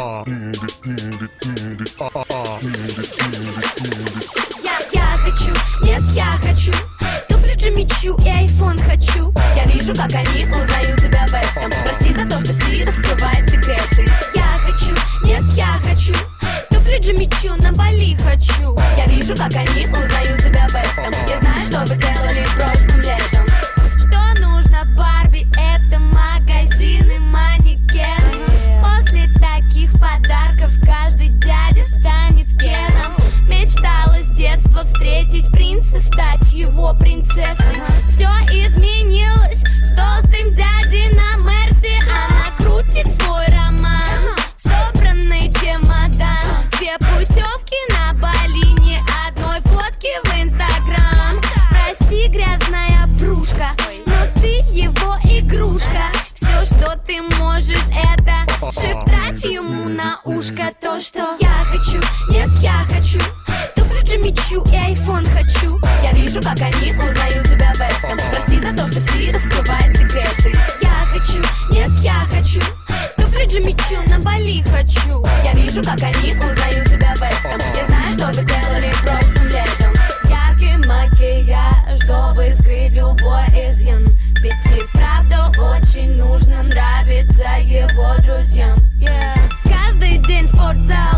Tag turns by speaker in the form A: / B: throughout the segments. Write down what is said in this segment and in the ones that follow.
A: Я, я хочу, нет, я хочу. Туфли Джимичу и айфон хочу. Я вижу, как они узнают себя в этом. Прости за то, что Си раскрывает секреты. Я хочу, нет, я хочу. Туфли Джимичу на Бали хочу. Я вижу, как они узнают себя в этом. Я знаю, что вы делали прошлым летом детства встретить принца, стать его принцессой. Все изменилось с толстым дядей на Мерсе. Она крутит свой роман, собранный чемодан. Две путевки на Бали, ни одной фотки в Инстаграм. Прости, грязная врушка, но ты его игрушка. Все, что ты можешь, это шептать ему на ушко То, что я хочу, нет, я хочу Туфли Джимичу и айфон хочу. Я вижу, как они узнают себя в этом. Прости за то, что Си раскрывает секреты. Я хочу, нет, я хочу. Туфли Джимичу на Бали хочу. Я вижу, как они узнают себя в этом. Я знаю, что вы делали прошлым летом. Яркий макияж, чтобы скрыть любой изъян. Ведь и правда очень нужно нравиться его друзьям. Yeah. Каждый день спортзал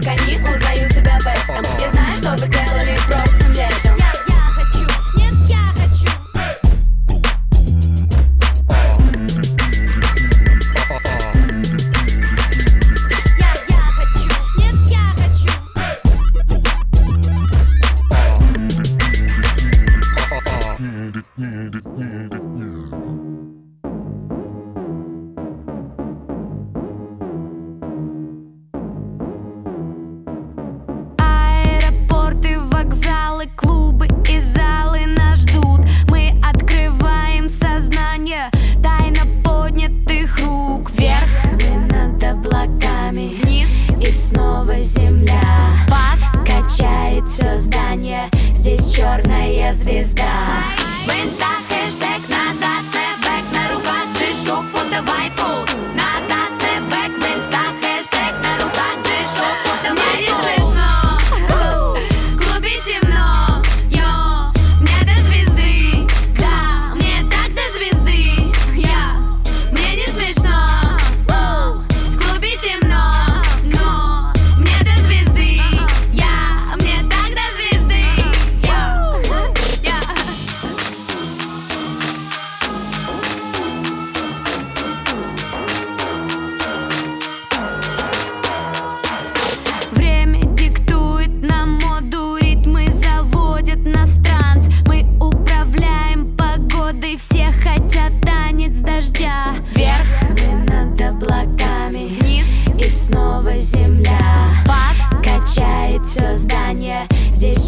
A: Я вижу, как звезда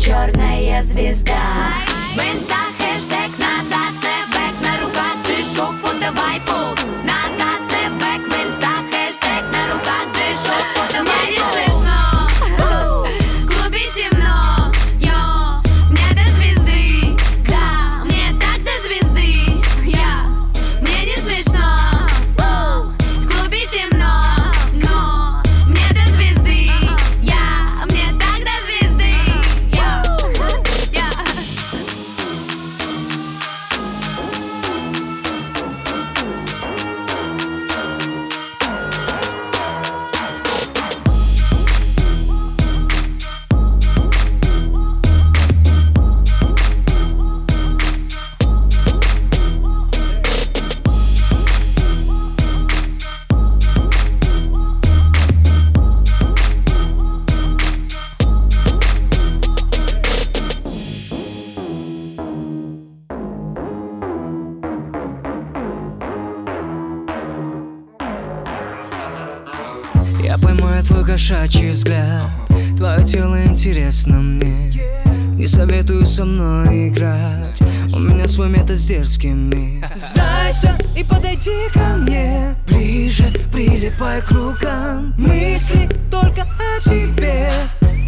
A: черная звезда. В инста хэштег назад, снэпбэк на руках, G-Shock, фото вайфу Назад,
B: кошачий взгляд. Твое тело интересно мне. Не советую со мной играть. У меня свой метод с дерзкими Сдайся и подойди ко мне. Ближе, прилипай к рукам. Мысли только о тебе.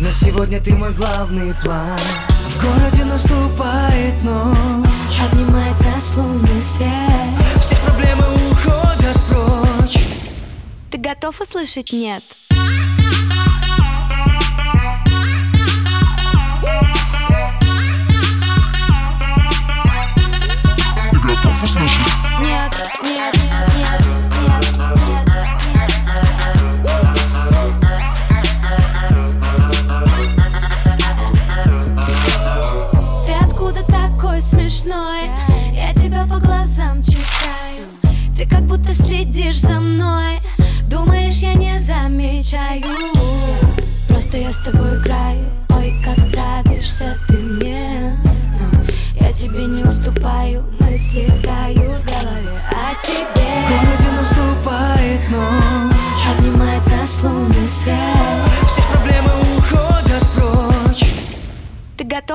B: На сегодня ты мой главный план. В городе наступает ночь.
C: Обнимает нас лунный свет.
B: Все проблемы уходят прочь.
C: Ты готов услышать «нет»? Нет, нет, нет, нет,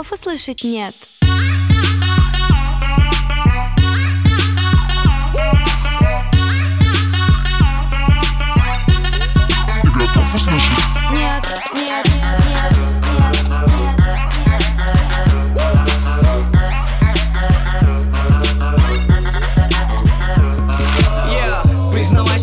C: Ты готов услышать «нет»? Нет, нет, нет, нет,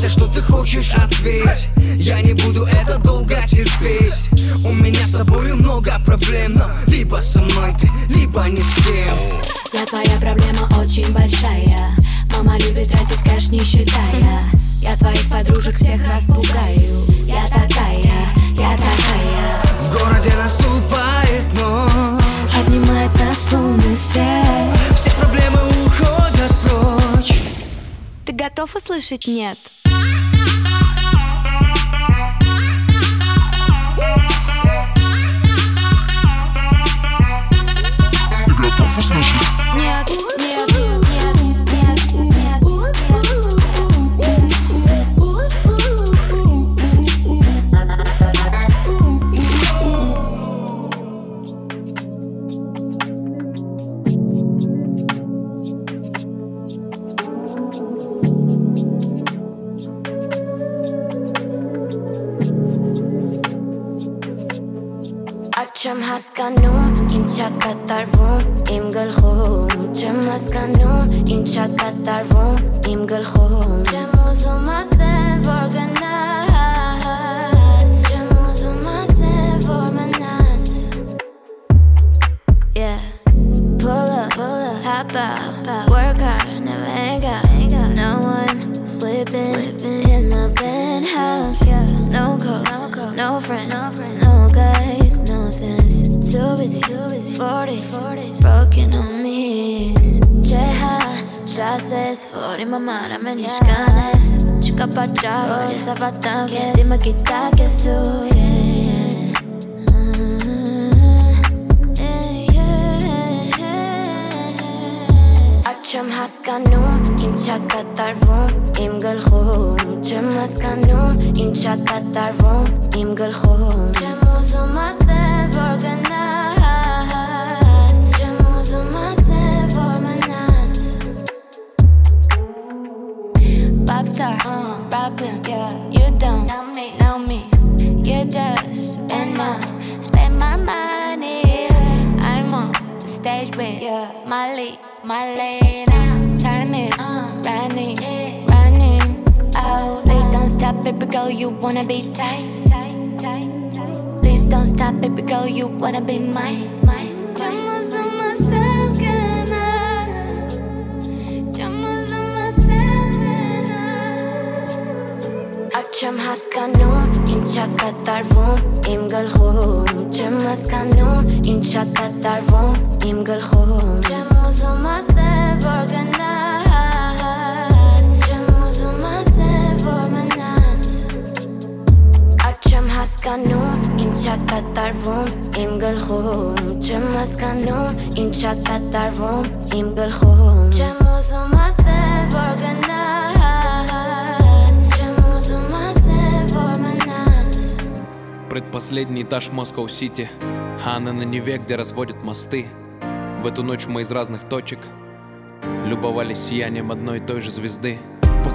B: Признавайся, что ты хочешь ответь. Я не буду это долго терпеть. У меня с тобою много проблем Но либо со мной ты, либо ни с кем.
C: Я твоя проблема очень большая. Мама любит тратить кэш не считая. Я твоих подружек всех распугаю. Я такая, я такая.
B: В городе наступает ночь.
C: Обнимает нас лунный свет.
B: Все проблемы уходят прочь.
C: Ты готов услышать? Нет, нет, нет,
D: հասկանում ինչա կատարվում իմ գլխում Չեմ հասկանում ինչա կատարվում իմ գլխում Չեմ ուզում ասեմ որ գնաս Չեմ ուզում ասեմ որ մնաս Yeah Pull up, pull up, hop out, Որի մամար ամեն ինչ կանես Չկա պատճառ, որ ես ավատանք ես Իմը գիտակ ես դու Չեմ հասկանում, ինչա կատարվում իմ գլխում Չեմ հասկանում, ինչա կատարվում իմ գլխում Չեմ ուզում ասել, որ գնա
C: Popstar, uh, problem, yeah. You don't know me, know me. You just and I spend my money. I'm on the stage with yeah. Molly, my lady. Time is running, running out. Please don't stop, baby girl. You wanna be tight, tight, tight, tight. Please don't stop, baby girl. You wanna be mine, mine.
D: Չեմ հասկանում ինչա կատարվում իմ գլխում Չեմ հասկանում ինչա կատարվում իմ գլխում Չեմ ուզում ասեմ որ գնաս Չեմ ուզում ասեմ որ մնաս Չեմ հասկանում ինչա կատարվում իմ գլխում Չեմ հասկանում ինչա կատարվում իմ գլխում Չեմ ուզում ասեմ որ գնաս
E: Предпоследний этаж Москва-Сити А она на Неве, где разводят мосты. В эту ночь мы из разных точек Любовались сиянием одной и той же звезды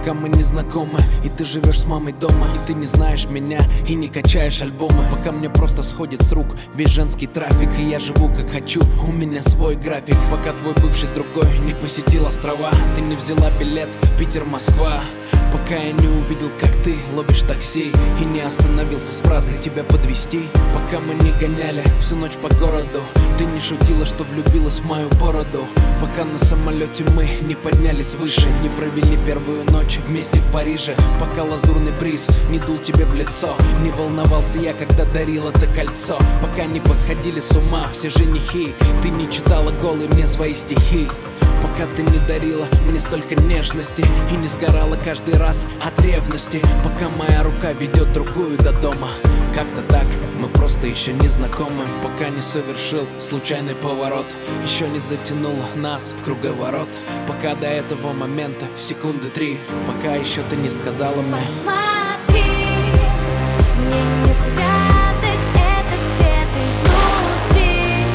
E: Пока мы не знакомы, и ты живешь с мамой дома И ты не знаешь меня, и не качаешь альбомы. Пока мне просто сходит с рук весь женский трафик И я живу как хочу, у меня свой график. Пока твой бывший с другой не посетил острова Ты не взяла билет Питер-Москва Пока я не увидел, как ты ловишь такси И не остановился с фразой тебя подвести Пока мы не гоняли всю ночь по городу Ты не шутила, что влюбилась в мою бороду. Пока на самолете мы не поднялись выше Не провели первую ночь вместе в Париже. Пока лазурный приз не дул тебе в лицо. Не волновался я, когда дарил это кольцо. Пока не посходили с ума все женихи. Ты не читала голые мне свои стихи Пока ты не дарила мне столько нежности И не сгорала каждый раз от ревности. Пока моя рука ведет другую до дома. Как-то так, мы просто еще не знакомы. Пока не совершил случайный поворот. Еще не затянул нас в круговорот. Пока до этого момента секунды три. Пока еще ты не сказала мне.
C: Посмотри, мне не спрятать этот цвет изнутри.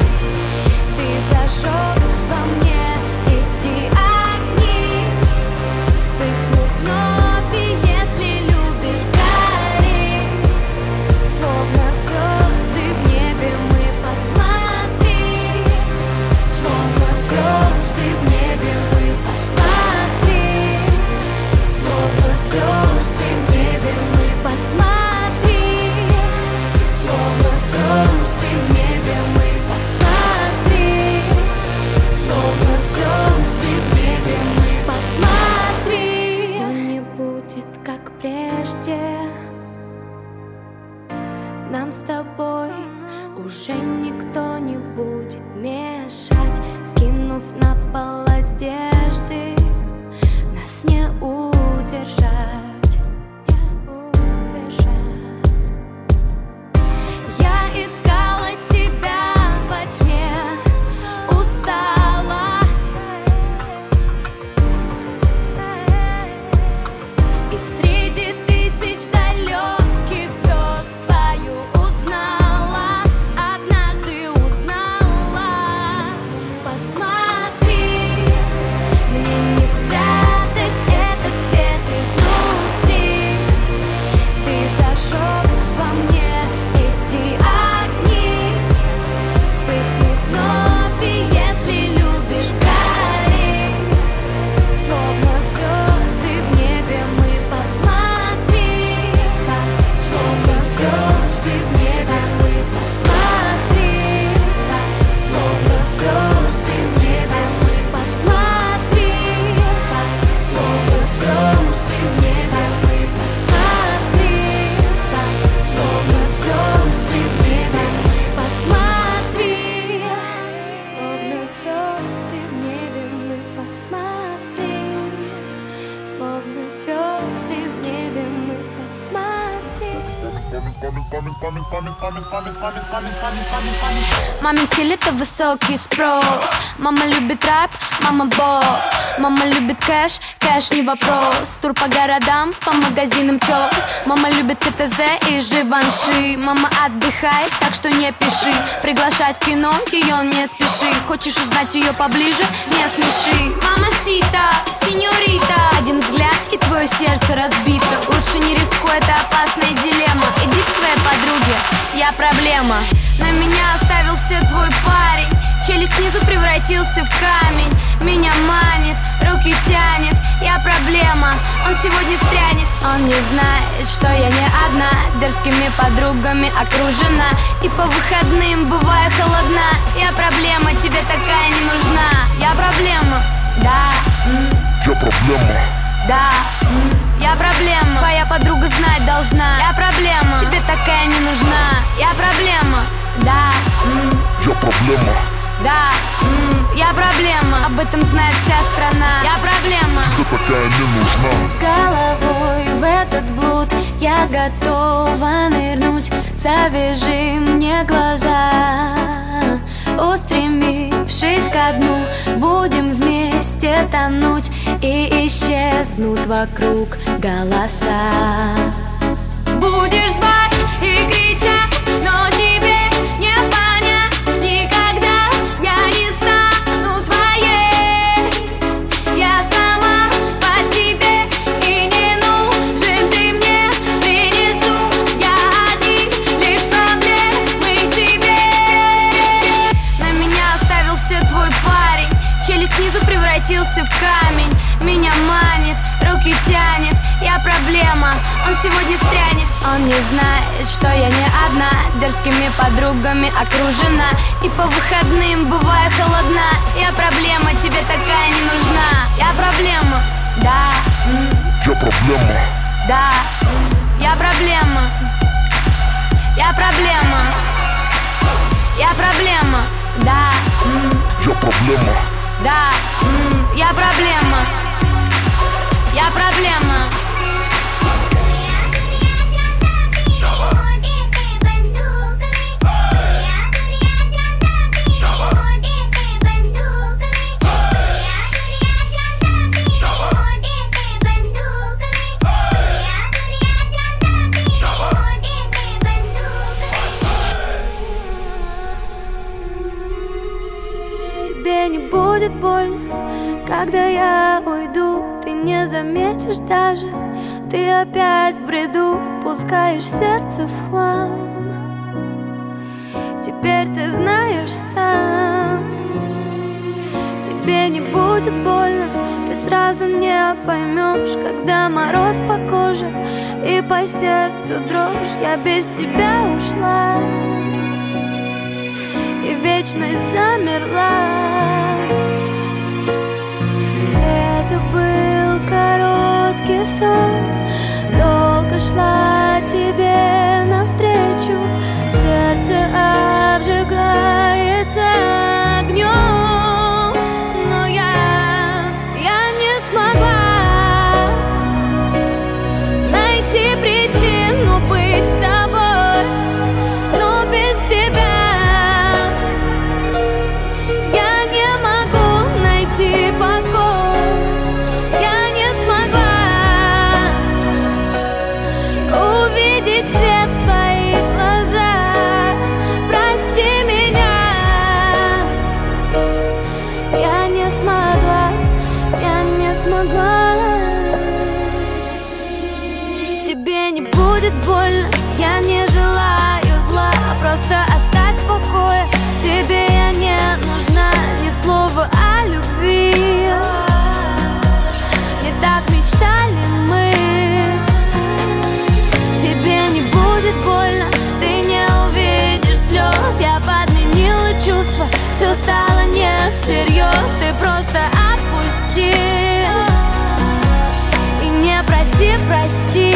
C: Ты зажег Мамин стиль это высокий спрос Мама любит рэп, мама босс. Мама любит кэш, кэш не вопрос. Тур по городам, по магазинам чёс Мама любит КТЗ и Живанши. Мама отдыхает, так что не пиши. Приглашать в кино, ее не спеши. Хочешь узнать ее поближе, не смеши. Мама Сита, сеньорита. Один взгляд и твое сердце разбито. Лучше не рискуй, это опасная дилемма. Иди к своей подруге, я проблема. На меня оставился твой парень Челюсть снизу превратился в камень. Меня манит, руки тянет. Я проблема, он сегодня встрянет Он не знает, что я не одна. Дерзкими подругами окружена. И по выходным бываю холодна. Я проблема, тебе такая не нужна. Я проблема, да,
F: Я проблема,
C: да, я проблема. Твоя подруга знать должна. Я проблема, тебе такая не нужна. Я проблема, да,
F: я проблема,
C: да, м, я проблема. Об этом знает вся страна. Я проблема.
F: Ты такая не нужна.
C: С головой в этот блуд Я готова нырнуть. Завяжи мне глаза. Устремившись ко дну Будем вместе тонуть И исчезнут вокруг голоса. Будешь звать и кричать превратился в камень. Меня манит, руки тянет. Я проблема, он сегодня встрянет Он не знает, что я не одна. Дерзкими подругами окружена. И по выходным бываю холодна. Я проблема, тебе такая не нужна. Я проблема, да.
F: Я проблема.
C: Да, я проблема. Я проблема. Я проблема, да.
F: Я проблема
C: да, я проблема. Я проблема.
A: Будет больно, когда я уйду. Ты не заметишь даже, ты опять в бреду. Пускаешь сердце в хлам. Теперь ты знаешь сам. Тебе не будет больно, ты сразу не поймешь Когда мороз по коже и по сердцу дрожь. Я без тебя ушла и вечность замерла. Был короткий сон, долго шла тебе навстречу, сердце обжигается стало не всерьез Ты просто отпусти. И не проси простить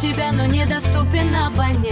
A: тебя, но недоступен абонент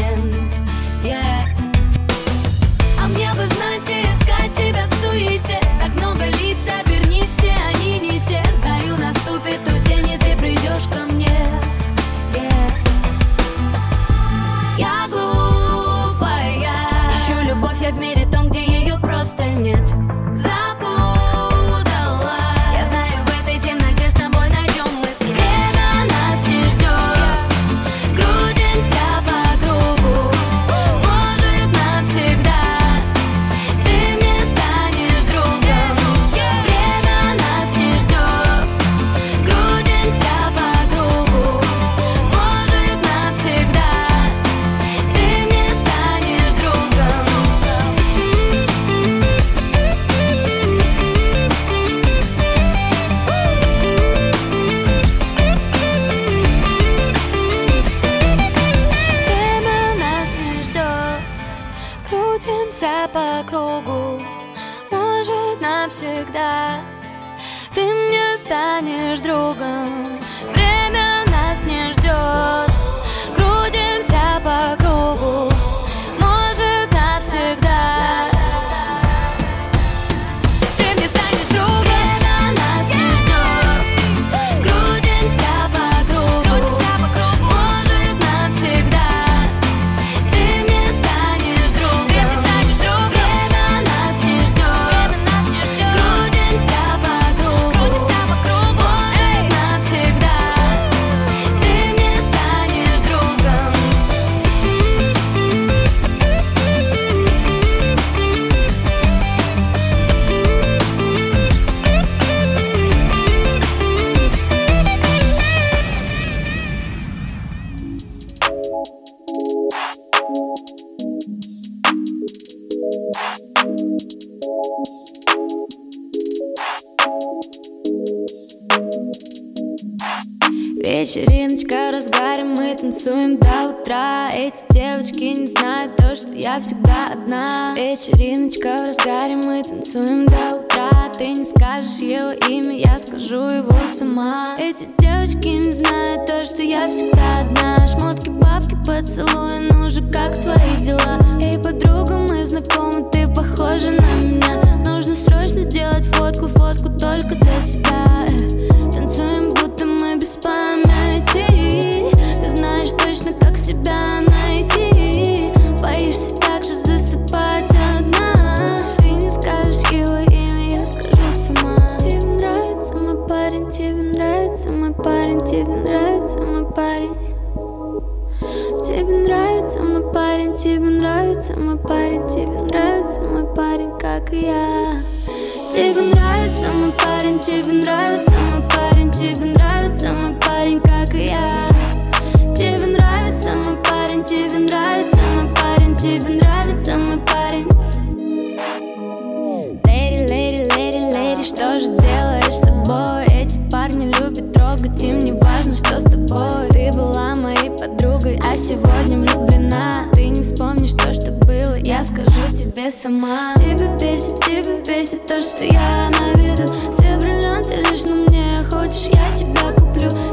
A: подругой, а сегодня влюблена. Ты не вспомнишь то, что было, я скажу тебе сама. Тебя бесит, тебя бесит то, что я на виду. Все бриллианты лишь на мне, хочешь я тебя куплю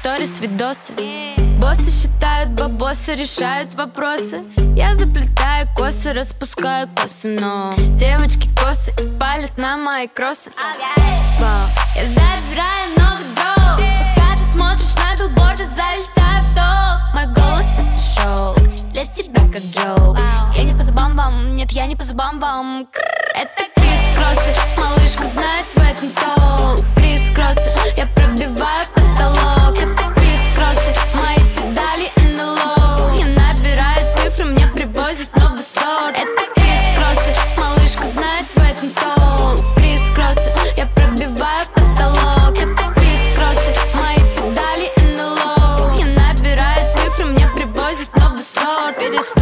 A: сторис, видосы. Боссы считают бабосы, решают вопросы. Я заплетаю косы, распускаю косы Но девочки косы палят на мои кроссы. Я забираю новый дроп Пока ты смотришь на билборды, залетаю в топ Мой голос это шоу Для тебя как джоук. Я не по зубам вам, нет, я не по зубам вам. Это Крис Кроссы, малышка знает в этом толк. Крис Кроссы, я пробиваю потолок Это Крис Кроссы, малышка знает в этом толк. Крис Кроссы, я пробиваю потолок. Это Крис Кроссы, мои педали НЛО. Я набираю цифры, мне привозят новый сорт. Видишь